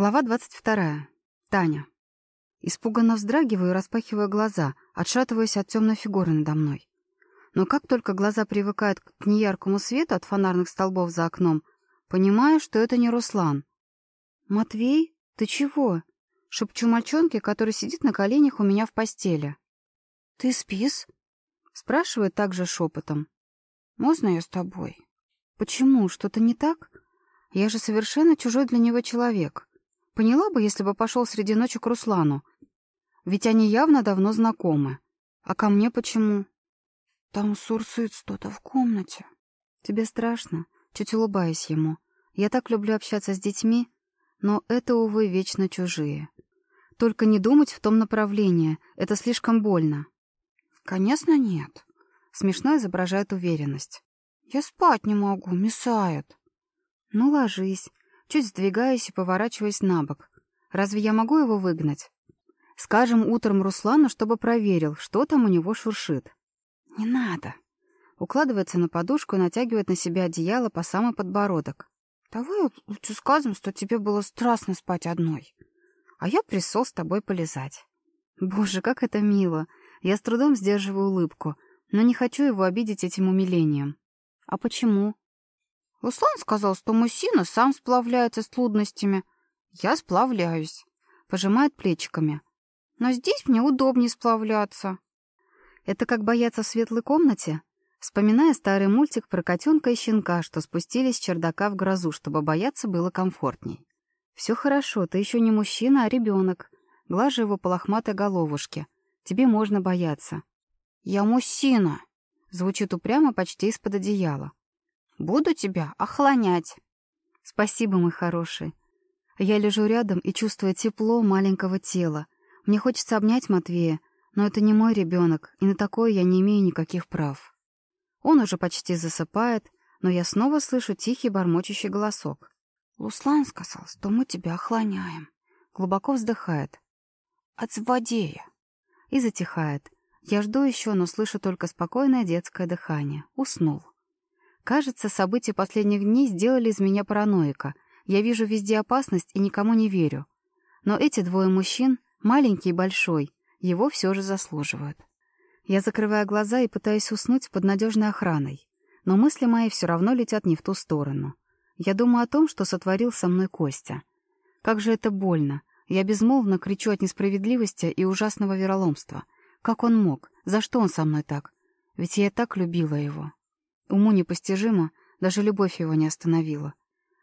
Глава 22. Таня. Испуганно вздрагиваю и распахиваю глаза, отшатываясь от темной фигуры надо мной. Но как только глаза привыкают к неяркому свету от фонарных столбов за окном, понимаю, что это не Руслан. «Матвей, ты чего?» — шепчу мальчонке, который сидит на коленях у меня в постели. «Ты спишь?» — спрашивает также шепотом. «Можно я с тобой?» «Почему? Что-то не так? Я же совершенно чужой для него человек». Поняла бы, если бы пошел среди ночи к Руслану. Ведь они явно давно знакомы. А ко мне почему? Там сурсует что-то в комнате. Тебе страшно? Чуть улыбаясь ему. Я так люблю общаться с детьми, но это, увы, вечно чужие. Только не думать в том направлении, это слишком больно. Конечно, нет. Смешно изображает уверенность. Я спать не могу, месает. Ну, ложись, чуть сдвигаясь и поворачиваясь на бок. «Разве я могу его выгнать?» «Скажем утром Руслану, чтобы проверил, что там у него шуршит». «Не надо». Укладывается на подушку и натягивает на себя одеяло по самый подбородок. «Давай лучше скажем, что тебе было страстно спать одной, а я присол с тобой полезать». Боже, как это мило! Я с трудом сдерживаю улыбку, но не хочу его обидеть этим умилением. А почему? Руслан сказал, что мужчина сам сплавляется с трудностями. Я сплавляюсь. Пожимает плечиками. Но здесь мне удобнее сплавляться. Это как бояться в светлой комнате? Вспоминая старый мультик про котенка и щенка, что спустились с чердака в грозу, чтобы бояться было комфортней. Все хорошо, ты еще не мужчина, а ребенок. Глажу его по лохматой головушке. Тебе можно бояться. Я мужчина. Звучит упрямо почти из-под одеяла. Буду тебя охлонять. Спасибо, мой хороший. Я лежу рядом и чувствую тепло маленького тела. Мне хочется обнять Матвея, но это не мой ребенок, и на такое я не имею никаких прав. Он уже почти засыпает, но я снова слышу тихий бормочущий голосок. «Руслан сказал, что мы тебя охлоняем». Глубоко вздыхает. «От злодея». И затихает. Я жду еще, но слышу только спокойное детское дыхание. Уснул. Кажется, события последних дней сделали из меня параноика. Я вижу везде опасность и никому не верю. Но эти двое мужчин, маленький и большой, его все же заслуживают. Я закрываю глаза и пытаюсь уснуть под надежной охраной. Но мысли мои все равно летят не в ту сторону. Я думаю о том, что сотворил со мной Костя. Как же это больно. Я безмолвно кричу от несправедливости и ужасного вероломства. Как он мог? За что он со мной так? Ведь я так любила его. Уму непостижимо, даже любовь его не остановила.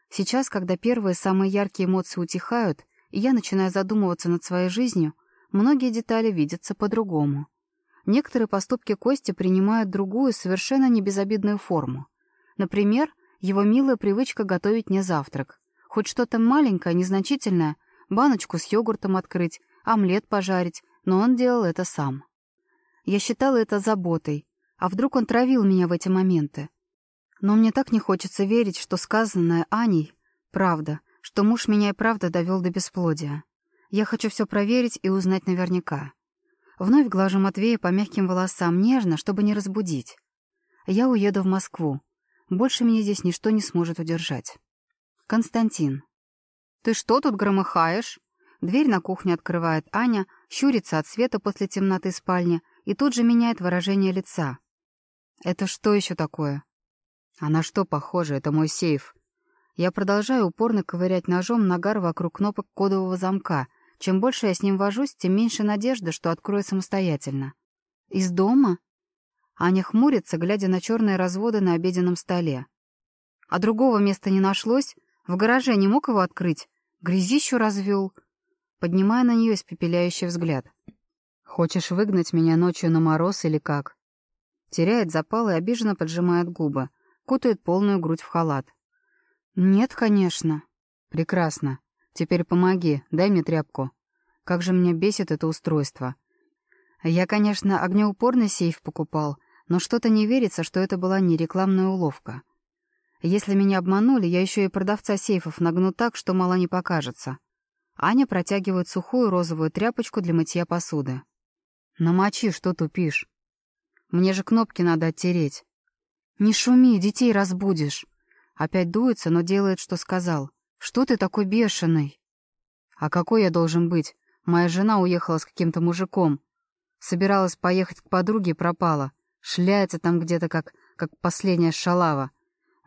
Сейчас, когда первые самые яркие эмоции утихают, и я начинаю задумываться над своей жизнью, многие детали видятся по-другому. Некоторые поступки Кости принимают другую, совершенно небезобидную форму. Например, его милая привычка готовить мне завтрак. Хоть что-то маленькое, незначительное, баночку с йогуртом открыть, омлет пожарить, но он делал это сам. Я считала это заботой, а вдруг он травил меня в эти моменты? Но мне так не хочется верить, что сказанное Аней — правда, что муж меня и правда довел до бесплодия. Я хочу все проверить и узнать наверняка. Вновь глажу Матвея по мягким волосам нежно, чтобы не разбудить. Я уеду в Москву. Больше меня здесь ничто не сможет удержать. Константин. «Ты что тут громыхаешь?» Дверь на кухню открывает Аня, щурится от света после темноты спальни и тут же меняет выражение лица. Это что еще такое? А на что похоже? Это мой сейф. Я продолжаю упорно ковырять ножом нагар вокруг кнопок кодового замка. Чем больше я с ним вожусь, тем меньше надежды, что открою самостоятельно. Из дома? Аня хмурится, глядя на черные разводы на обеденном столе. А другого места не нашлось? В гараже не мог его открыть? Грязищу развел? Поднимая на нее испепеляющий взгляд. Хочешь выгнать меня ночью на мороз или как? Теряет запал и обиженно поджимает губы. Кутает полную грудь в халат. «Нет, конечно». «Прекрасно. Теперь помоги, дай мне тряпку. Как же меня бесит это устройство. Я, конечно, огнеупорный сейф покупал, но что-то не верится, что это была не рекламная уловка. Если меня обманули, я еще и продавца сейфов нагну так, что мало не покажется. Аня протягивает сухую розовую тряпочку для мытья посуды. «Намочи, что тупишь?» Мне же кнопки надо оттереть. Не шуми, детей разбудишь. Опять дуется, но делает, что сказал. Что ты такой бешеный? «А какой я должен быть? Моя жена уехала с каким-то мужиком. Собиралась поехать к подруге и пропала. Шляется там где-то, как, как последняя шалава.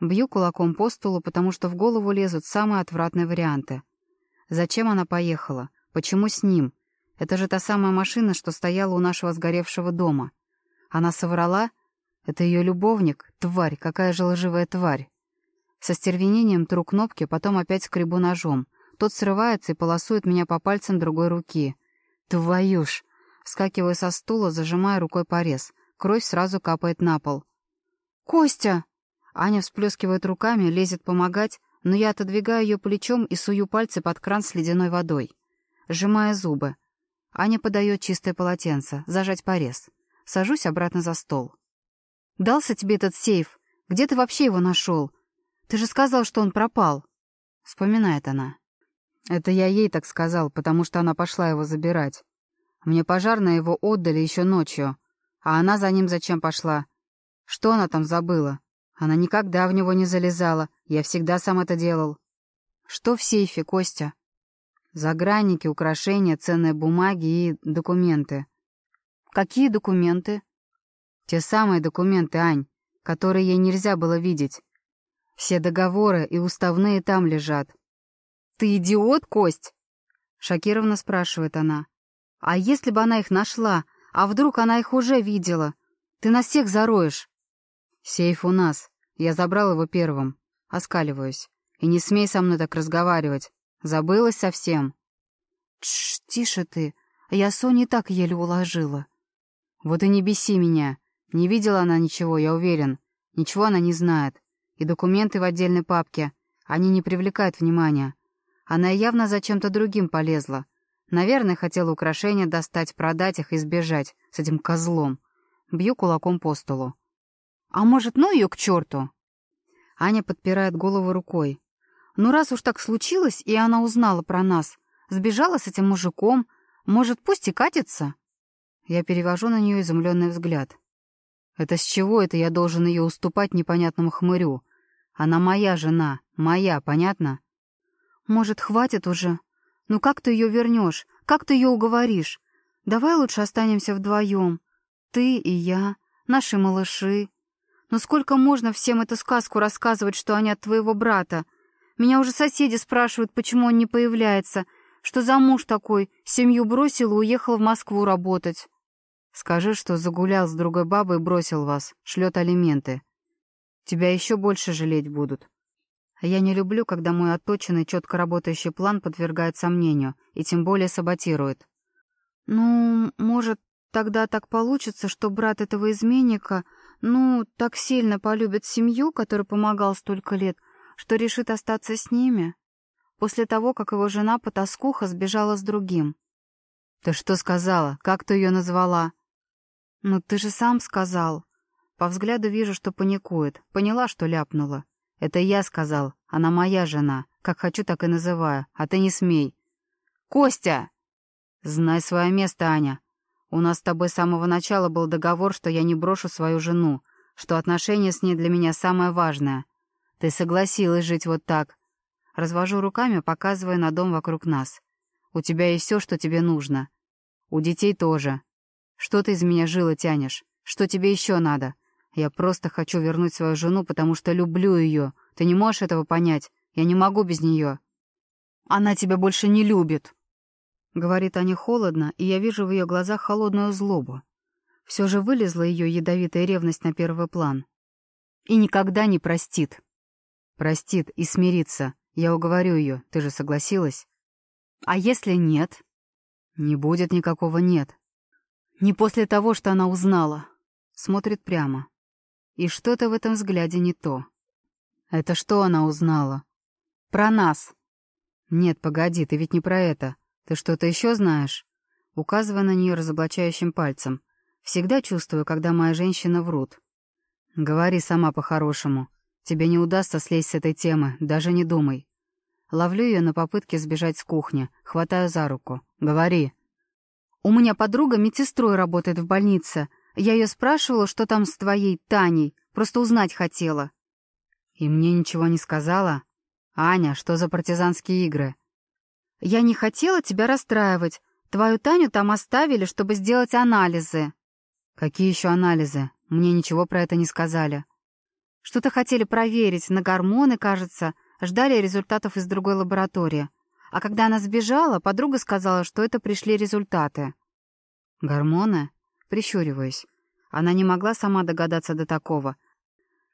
Бью кулаком по столу, потому что в голову лезут самые отвратные варианты. Зачем она поехала? Почему с ним? Это же та самая машина, что стояла у нашего сгоревшего дома. Она соврала? Это ее любовник? Тварь, какая же лживая тварь. Со стервенением тру кнопки, потом опять скребу ножом. Тот срывается и полосует меня по пальцам другой руки. Твою ж! Вскакиваю со стула, зажимая рукой порез. Кровь сразу капает на пол. «Костя!» Аня всплескивает руками, лезет помогать, но я отодвигаю ее плечом и сую пальцы под кран с ледяной водой. Сжимая зубы. Аня подает чистое полотенце, зажать порез. Сажусь обратно за стол. «Дался тебе этот сейф? Где ты вообще его нашел? Ты же сказал, что он пропал!» Вспоминает она. Это я ей так сказал, потому что она пошла его забирать. Мне пожарные его отдали еще ночью. А она за ним зачем пошла? Что она там забыла? Она никогда в него не залезала. Я всегда сам это делал. Что в сейфе, Костя? Загранники, украшения, ценные бумаги и документы. Какие документы? Те самые документы, Ань, которые ей нельзя было видеть. Все договоры и уставные там лежат. «Ты идиот, Кость?» — шокированно спрашивает она. «А если бы она их нашла? А вдруг она их уже видела? Ты нас всех зароешь!» «Сейф у нас. Я забрал его первым. Оскаливаюсь. И не смей со мной так разговаривать. Забылась совсем?» «Тш, тише ты. Я Соню так еле уложила». «Вот и не беси меня. Не видела она ничего, я уверен. Ничего она не знает. И документы в отдельной папке. Они не привлекают внимания. Она явно за чем-то другим полезла. Наверное, хотела украшения достать, продать их и сбежать с этим козлом. Бью кулаком по столу. «А может, ну ее к черту?» Аня подпирает голову рукой. «Ну, раз уж так случилось, и она узнала про нас, сбежала с этим мужиком, может, пусть и катится?» Я перевожу на нее изумленный взгляд. «Это с чего это я должен ее уступать непонятному хмырю? Она моя жена, моя, понятно?» «Может, хватит уже? Ну как ты ее вернешь? Как ты ее уговоришь? Давай лучше останемся вдвоем. Ты и я, наши малыши. Но сколько можно всем эту сказку рассказывать, что они от твоего брата? Меня уже соседи спрашивают, почему он не появляется. Что за муж такой? Семью бросил и уехал в Москву работать. Скажи, что загулял с другой бабой и бросил вас, шлет алименты. Тебя еще больше жалеть будут. А я не люблю, когда мой отточенный, четко работающий план подвергает сомнению, и тем более саботирует. Ну, может, тогда так получится, что брат этого изменника, ну, так сильно полюбит семью, которой помогал столько лет, что решит остаться с ними, после того, как его жена потаскуха сбежала с другим. «Ты что сказала? Как ты ее назвала?» «Ну, ты же сам сказал». По взгляду вижу, что паникует. Поняла, что ляпнула. «Это я сказал. Она моя жена. Как хочу, так и называю. А ты не смей». «Костя!» «Знай свое место, Аня. У нас с тобой с самого начала был договор, что я не брошу свою жену, что отношения с ней для меня самое важное. Ты согласилась жить вот так». Развожу руками, показывая на дом вокруг нас. «У тебя есть все, что тебе нужно. У детей тоже. Что ты из меня жила тянешь? Что тебе еще надо? Я просто хочу вернуть свою жену, потому что люблю ее. Ты не можешь этого понять. Я не могу без нее. Она тебя больше не любит. Говорит Аня холодно, и я вижу в ее глазах холодную злобу. Все же вылезла ее ядовитая ревность на первый план. И никогда не простит. Простит и смирится. Я уговорю ее. Ты же согласилась? А если нет? Не будет никакого «нет». Не после того, что она узнала. Смотрит прямо. И что-то в этом взгляде не то. Это что она узнала? Про нас. Нет, погоди, ты ведь не про это. Ты что-то еще знаешь? Указывая на нее разоблачающим пальцем. Всегда чувствую, когда моя женщина врут. Говори сама по-хорошему. Тебе не удастся слезть с этой темы, даже не думай. Ловлю ее на попытке сбежать с кухни, хватаю за руку. Говори. У меня подруга медсестрой работает в больнице. Я ее спрашивала, что там с твоей Таней, просто узнать хотела». «И мне ничего не сказала? Аня, что за партизанские игры?» Я не хотела тебя расстраивать. Твою Таню там оставили, чтобы сделать анализы». «Какие еще анализы? Мне ничего про это не сказали». «Что-то хотели проверить, на гормоны, кажется. Ждали результатов из другой лаборатории. А когда она сбежала, подруга сказала, что это пришли результаты». «Гормоны?» Прищуриваюсь. Она не могла сама догадаться до такого.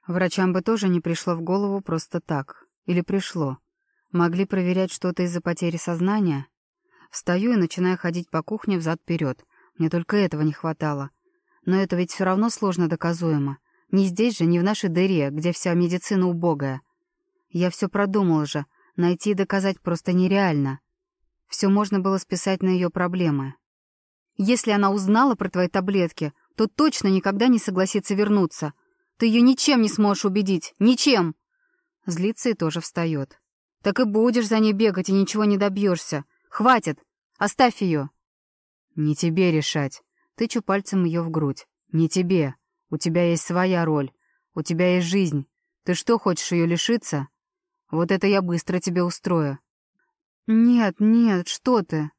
Врачам бы тоже не пришло в голову просто так. Или пришло. Могли проверять что-то из-за потери сознания? Встаю и начинаю ходить по кухне взад-вперед. Мне только этого не хватало. Но это ведь все равно сложно доказуемо. Не здесь же, не в нашей дыре, где вся медицина убогая. Я все продумал же. Найти и доказать просто нереально. Все можно было списать на ее проблемы. Если она узнала про твои таблетки, то точно никогда не согласится вернуться. Ты ее ничем не сможешь убедить. Ничем!» Злится и тоже встает. «Так и будешь за ней бегать, и ничего не добьешься. Хватит! Оставь ее!» «Не тебе решать!» Тычу пальцем ее в грудь. «Не тебе. У тебя есть своя роль. У тебя есть жизнь. Ты что, хочешь ее лишиться? Вот это я быстро тебе устрою». «Нет, нет, что ты?»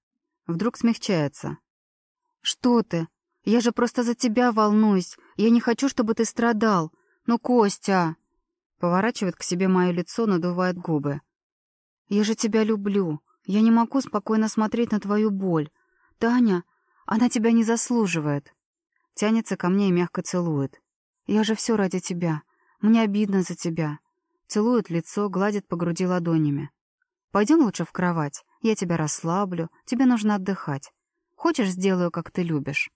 Вдруг смягчается. «Что ты? Я же просто за тебя волнуюсь. Я не хочу, чтобы ты страдал. Ну, Костя...» Поворачивает к себе мое лицо, надувает губы. «Я же тебя люблю. Я не могу спокойно смотреть на твою боль. Таня, она тебя не заслуживает». Тянется ко мне и мягко целует. «Я же все ради тебя. Мне обидно за тебя». Целует лицо, гладит по груди ладонями. «Пойдем лучше в кровать. Я тебя расслаблю. Тебе нужно отдыхать. Хочешь, сделаю, как ты любишь?»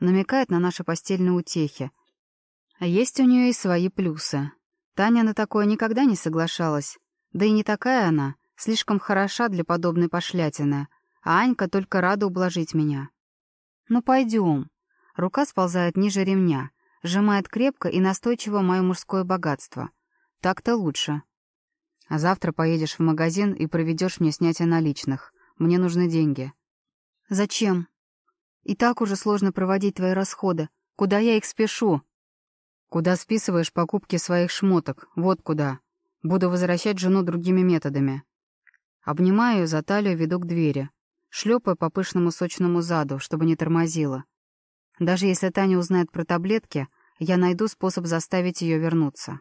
Намекает на наши постельные утехи. А есть у нее и свои плюсы. Таня на такое никогда не соглашалась. Да и не такая она, слишком хороша для подобной пошлятины. А Анька только рада ублажить меня. «Ну, пойдем». Рука сползает ниже ремня, сжимает крепко и настойчиво мое мужское богатство. Так-то лучше. А завтра поедешь в магазин и проведешь мне снятие наличных. Мне нужны деньги. «Зачем? И так уже сложно проводить твои расходы. Куда я их спешу?» «Куда списываешь покупки своих шмоток? Вот куда. Буду возвращать жену другими методами». Обнимаю ее за талию, веду к двери. Шлепаю по пышному сочному заду, чтобы не тормозила. Даже если Таня узнает про таблетки, я найду способ заставить ее вернуться.